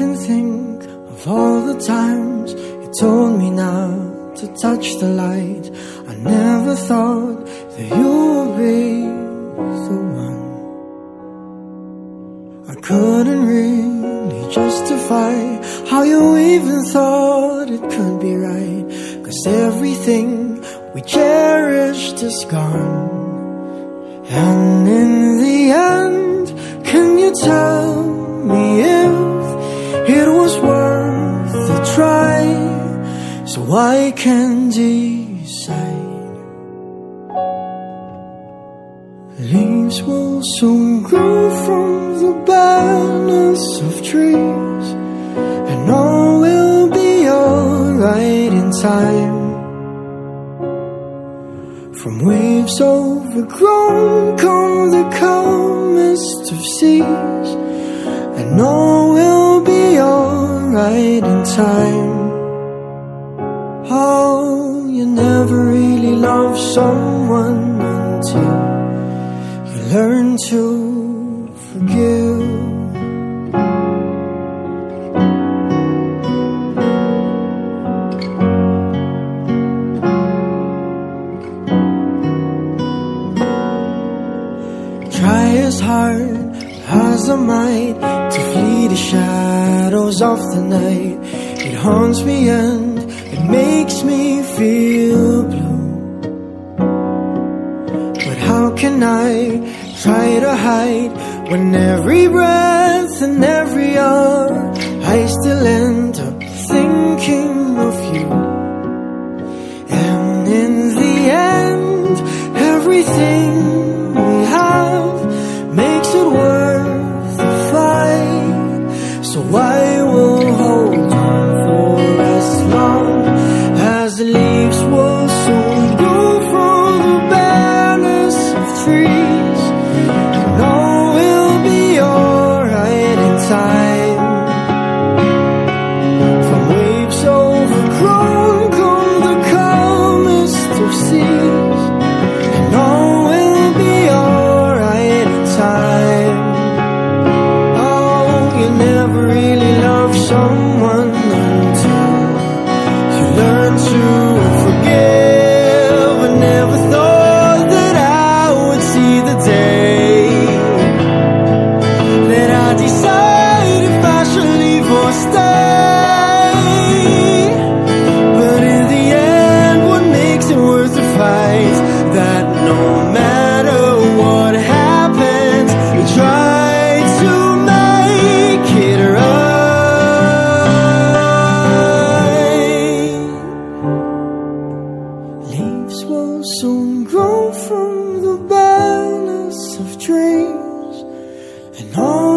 Of all the times you told me not to touch the light, I never thought that you would be the one. I couldn't really justify how you even thought it could be right. Cause everything we cherished is gone. And in the end, can you tell me if I can decide. Leaves will soon grow from the barrenness of trees, and all will be alright in time. From waves overgrown come the calmest of seas, and all will someone until you learn to forgive. Try as hard as I might to flee the shadows of the night. It haunts me and it makes me feel blue. How can I try to hide when every breath and every hour I still end up thinking of you? And in the end, everything we have makes it worth the fight. So I will hold on for as long as the leaves will soon trees, and all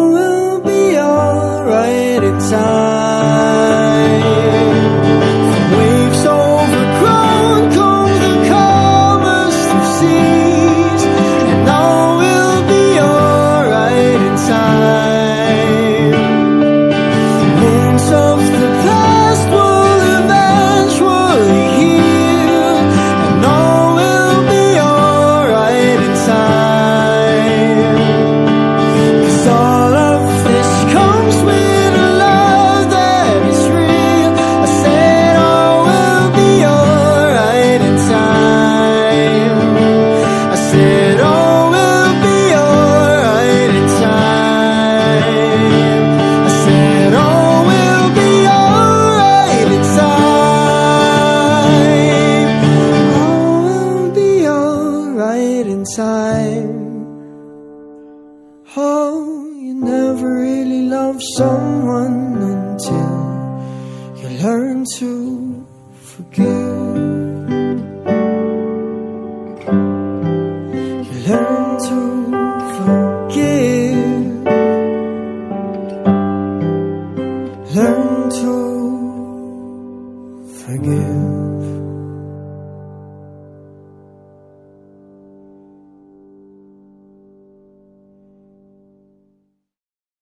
to forgive. You learn to forgive. Learn to forgive.